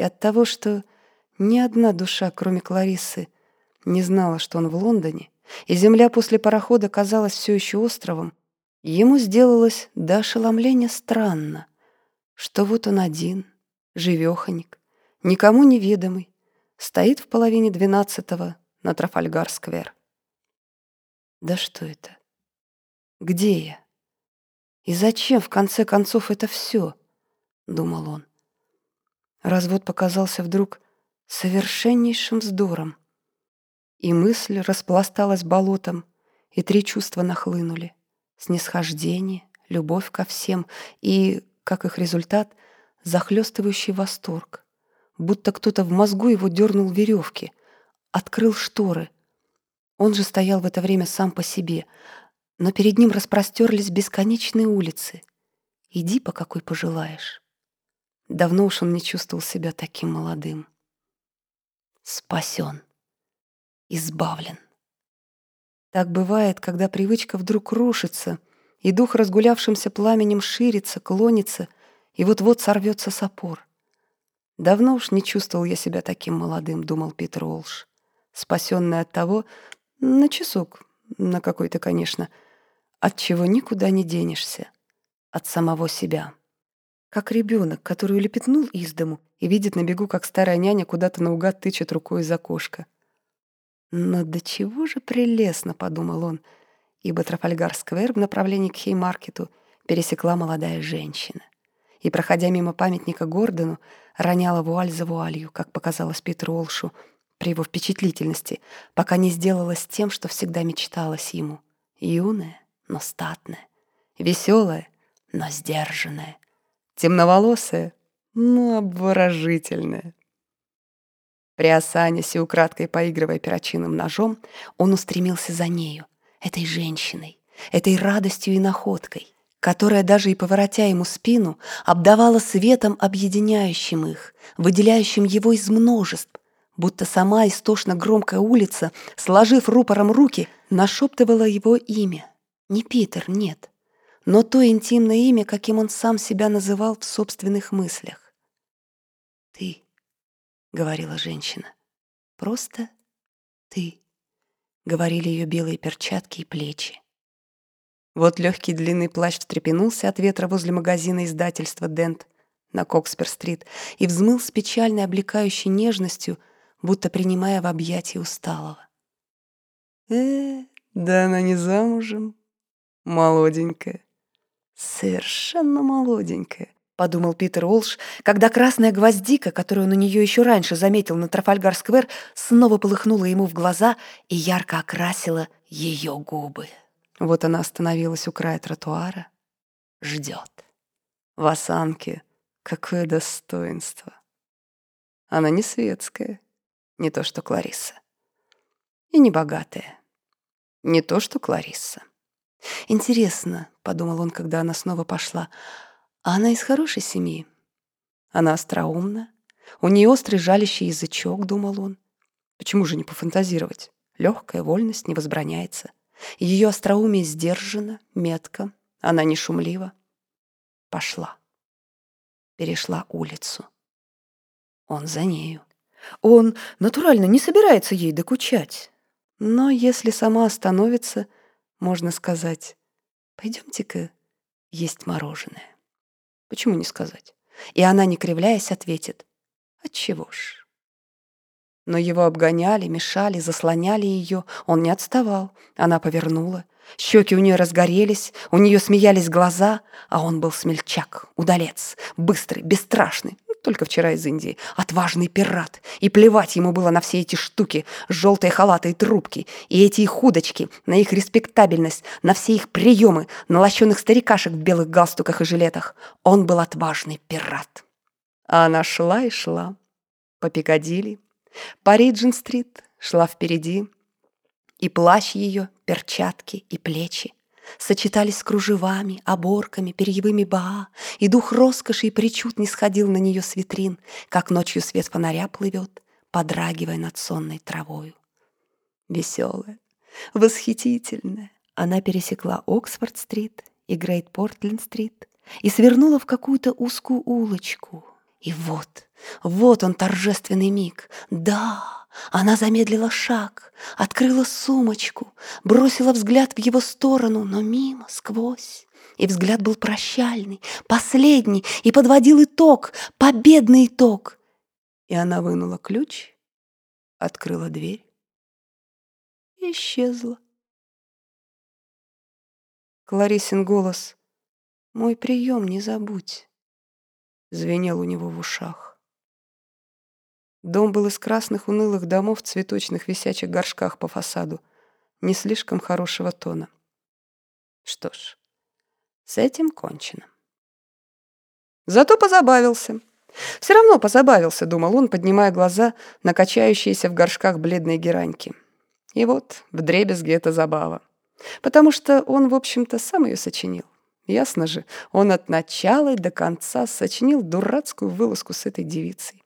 и от того, что ни одна душа, кроме Клариссы, не знала, что он в Лондоне, и земля после парохода казалась все еще островом, ему сделалось до ошеломления странно, что вот он один, живеханик, никому неведомый, стоит в половине двенадцатого на Трафальгар-сквер. Да что это? Где я? И зачем, в конце концов, это все? Думал он. Развод показался вдруг совершеннейшим вздором. И мысль распласталась болотом, и три чувства нахлынули. Снисхождение, любовь ко всем и, как их результат, захлестывающий восторг. Будто кто-то в мозгу его дернул веревки, открыл шторы. Он же стоял в это время сам по себе, но перед ним распростерлись бесконечные улицы. Иди, по какой пожелаешь. Давно уж он не чувствовал себя таким молодым. Спасен избавлен. Так бывает, когда привычка вдруг рушится, и дух разгулявшимся пламенем ширится, клонится, и вот-вот сорвется с опор. Давно уж не чувствовал я себя таким молодым, думал Питер Олш, спасенный от того, на часок, на какой-то, конечно, от чего никуда не денешься, от самого себя. Как ребенок, который улепетнул из дому и видит на бегу, как старая няня куда-то наугад тычет рукой из окошка. Но до чего же прелестно, подумал он, ибо Трафальгар-сквер в направлении к Хеймаркету пересекла молодая женщина. И, проходя мимо памятника Гордону, роняла вуаль за вуалью, как показалось Питеру Олшу при его впечатлительности, пока не сделалась тем, что всегда мечталось ему. Юная, но статная, веселая, но сдержанная, темноволосая, но обворожительная. Приосанясь и украдкой поигрывая перочинным ножом, он устремился за нею, этой женщиной, этой радостью и находкой, которая, даже и поворотя ему спину, обдавала светом, объединяющим их, выделяющим его из множеств, будто сама истошно громкая улица, сложив рупором руки, нашептывала его имя. Не Питер, нет, но то интимное имя, каким он сам себя называл в собственных мыслях. «Ты», — говорила женщина. «Просто ты», — говорили ее белые перчатки и плечи. Вот легкий длинный плащ встрепенулся от ветра возле магазина издательства «Дент» на Кокспер-стрит и взмыл с печальной облекающей нежностью, будто принимая в объятия усталого. «Э, да она не замужем. Молоденькая. Совершенно молоденькая подумал Питер Олш, когда красная гвоздика, которую он у нее еще раньше заметил на Трафальгар-сквер, снова полыхнула ему в глаза и ярко окрасила ее губы. Вот она остановилась у края тротуара, ждет. В осанке какое достоинство. Она не светская, не то что Клариса. И не богатая, не то что Клариса. Интересно, подумал он, когда она снова пошла, — а она из хорошей семьи. Она остроумна. У нее острый жалящий язычок, думал он. Почему же не пофантазировать? Легкая вольность не возбраняется. Ее остроумие сдержано, метко. Она не шумлива. Пошла. Перешла улицу. Он за нею. Он натурально не собирается ей докучать. Но если сама остановится, можно сказать, пойдемте-ка есть мороженое. Почему не сказать? И она, не кривляясь, ответит. Отчего ж? Но его обгоняли, мешали, заслоняли ее. Он не отставал. Она повернула. Щеки у нее разгорелись, у нее смеялись глаза, а он был смельчак, удалец, быстрый, бесстрашный, только вчера из Индии, отважный пират. И плевать ему было на все эти штуки, желтые халаты и трубки, и эти их удочки, на их респектабельность, на все их приемы, на лощеных старикашек в белых галстуках и жилетах. Он был отважный пират. А она шла и шла. По Пикадилли, по Риджин-стрит, шла впереди, и плащ ее, перчатки и плечи сочетались с кружевами, оборками, перьевыми баа, и дух роскоши и причуд не сходил на нее с витрин, как ночью свет фонаря плывет, подрагивая над сонной травою. Веселая, восхитительная, она пересекла Оксфорд-стрит и Грейт-Портленд-стрит и свернула в какую-то узкую улочку, И вот, вот он торжественный миг. Да, она замедлила шаг, открыла сумочку, бросила взгляд в его сторону, но мимо, сквозь. И взгляд был прощальный, последний, и подводил итог, победный итог. И она вынула ключ, открыла дверь и исчезла. Кларисин голос «Мой прием не забудь» звенел у него в ушах. Дом был из красных унылых домов в цветочных висячих горшках по фасаду, не слишком хорошего тона. Что ж, с этим кончено. Зато позабавился. Все равно позабавился, думал он, поднимая глаза на качающиеся в горшках бледные гераньки. И вот, вдребезги эта забава. Потому что он, в общем-то, сам ее сочинил. Ясно же, он от начала и до конца сочинил дурацкую вылазку с этой девицей.